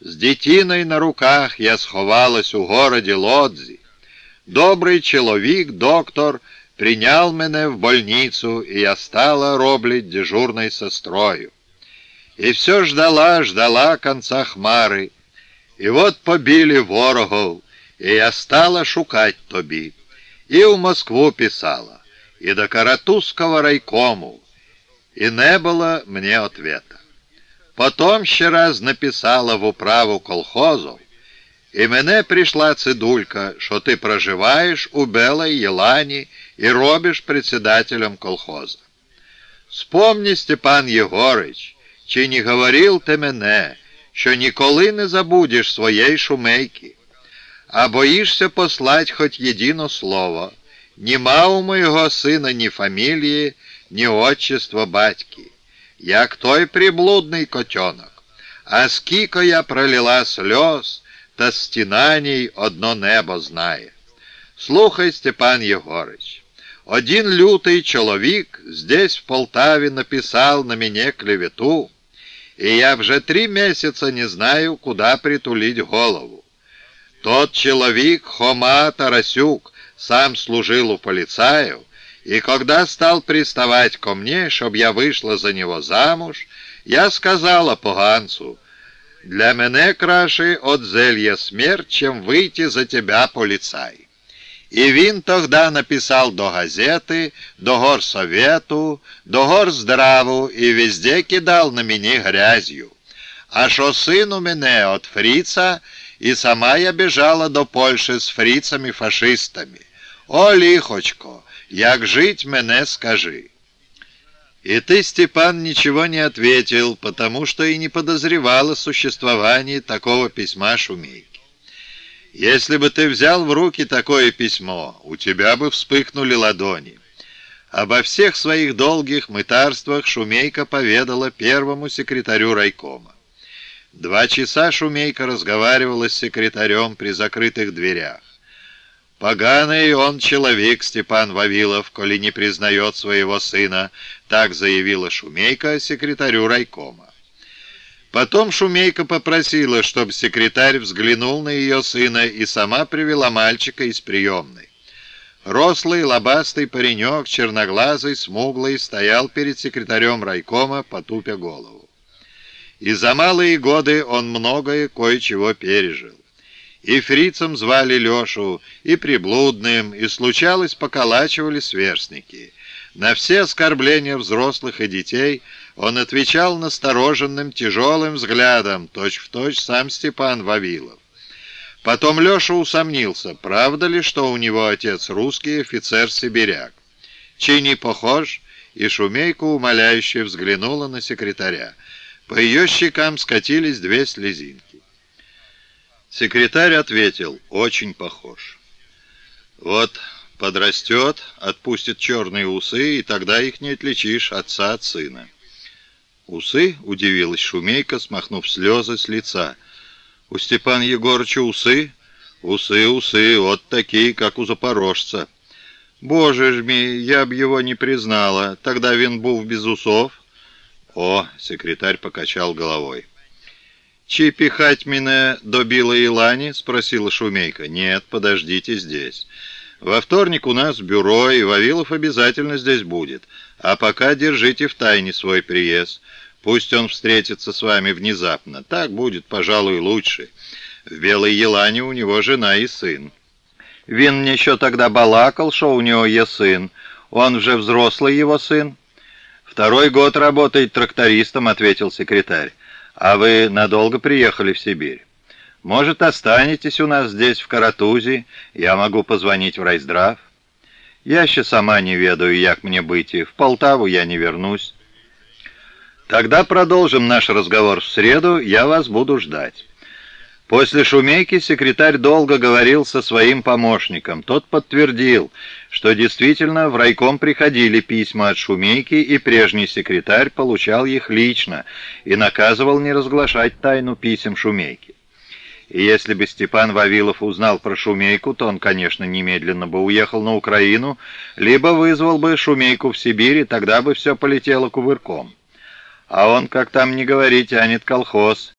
З дитиною на руках я сховалась у городі Лодзі. Добрий чоловік, доктор, прийняв мене в больницу, и я стала роблить дежурной сестрою. И все ждала, ждала конца хмари. І от побили ворогов, і я стала шукать тобі. І в Москву писала, і до Каратузского райкому, і не було мені ответа. Потом ще раз написала в управу колхозу, і мене прийшла цидулька, що ти проживаєш у Белой Єлані і робиш председателем колхоза. Спомні, Степан Єгорич, чи не говорив ти мене, що ніколи не забудеш своєї шумейки, а боїшся послать хоч єдине слово. Нема у моєго сина ні фамілії, ні отчества батьки, як той приблудний котенок. А скільки я пролила сльоз, та стінаній одно небо знає. Слухай, Степан Єгорич, один лютий чоловік здесь в Полтаві написав на мене клевету, и я вже три месяца не знаю, куда притулить голову. Тот человек, Хома Тарасюк, сам служил у полицаев, и когда стал приставать ко мне, чтобы я вышла за него замуж, я сказала поганцу, «Для мене краше от зелья смерть, чем выйти за тебя, полицай». І він тогда написав до газети, до горсовету, до горздраву і везде кидав на мені грязью. А що син у мене от фріца, і сама я біжала до Польщі з фрицами-фашистами. О, лихочко, Як жить мене скажи. И ты, Степан, ничего не ответил, потому что и не подозревал о существовании такого письма Шумейки. Если бы ты взял в руки такое письмо, у тебя бы вспыхнули ладони. Обо всех своих долгих мытарствах Шумейка поведала первому секретарю райкома. Два часа Шумейка разговаривала с секретарем при закрытых дверях. «Поганый он человек, Степан Вавилов, коли не признает своего сына», так заявила Шумейка секретарю райкома. Потом Шумейка попросила, чтобы секретарь взглянул на ее сына и сама привела мальчика из приемной. Рослый, лобастый паренек, черноглазый, смуглый, стоял перед секретарем райкома, потупя голову. И за малые годы он многое кое-чего пережил. И фрицем звали Лешу, и приблудным, и случалось поколачивали сверстники. На все оскорбления взрослых и детей – он отвечал настороженным, тяжелым взглядом, точь-в-точь точь сам Степан Вавилов. Потом Леша усомнился, правда ли, что у него отец русский офицер-сибиряк. Чи не похож? И Шумейка умоляюще взглянула на секретаря. По ее щекам скатились две слезинки. Секретарь ответил, очень похож. Вот подрастет, отпустит черные усы, и тогда их не отличишь отца от сына. «Усы?» — удивилась Шумейка, смахнув слезы с лица. «У Степана Егорыча усы?» «Усы, усы, вот такие, как у запорожца». «Боже ж мій, я б его не признала, тогда він був без усов». «О!» — секретарь покачал головой. «Чи пихать меня до Билой Илани?» — спросила Шумейка. «Нет, подождите здесь. Во вторник у нас бюро, и Вавилов обязательно здесь будет. А пока держите в тайне свой приезд». Пусть он встретится с вами внезапно. Так будет, пожалуй, лучше. В Белой Елане у него жена и сын. Мне еще тогда балакал, что у него есть сын. Он же взрослый его сын. Второй год работает трактористом, ответил секретарь. А вы надолго приехали в Сибирь? Может, останетесь у нас здесь, в Каратузе? Я могу позвонить в райздрав. Я еще сама не ведаю, як мне быть, и в Полтаву я не вернусь. Тогда продолжим наш разговор в среду, я вас буду ждать». После шумейки секретарь долго говорил со своим помощником. Тот подтвердил, что действительно в райком приходили письма от шумейки, и прежний секретарь получал их лично и наказывал не разглашать тайну писем шумейки. И если бы Степан Вавилов узнал про шумейку, то он, конечно, немедленно бы уехал на Украину, либо вызвал бы шумейку в Сибирь, и тогда бы все полетело кувырком. А он, как там не говори, тянет колхоз.